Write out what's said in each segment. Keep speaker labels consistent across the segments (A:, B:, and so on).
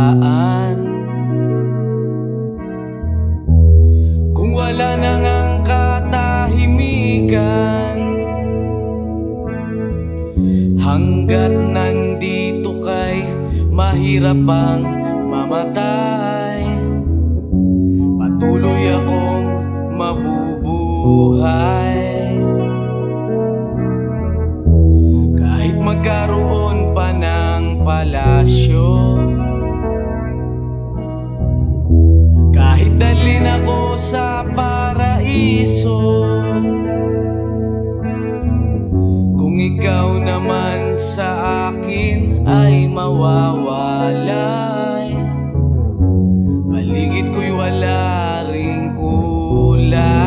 A: daan. Kung wala na ngang katahimikan Hanggat nandito kay mahirap ang mamatay sa paraiso. Kung ikaw naman sa akin ay mawawalay Paligid ko'y wala ring kulay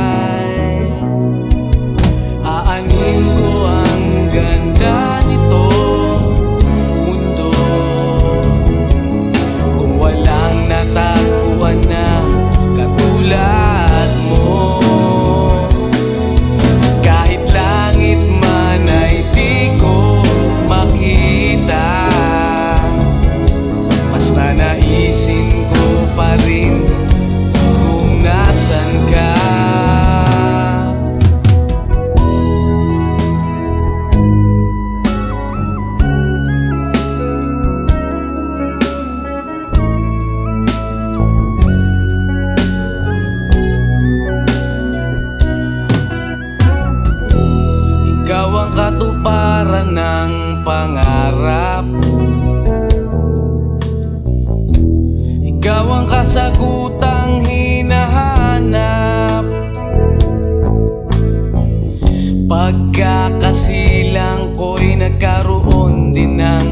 A: katuparan ng pangarap. Ikaw ang kasagutang hinahanap. Pagkakasilang ko'y nagkaroon din ng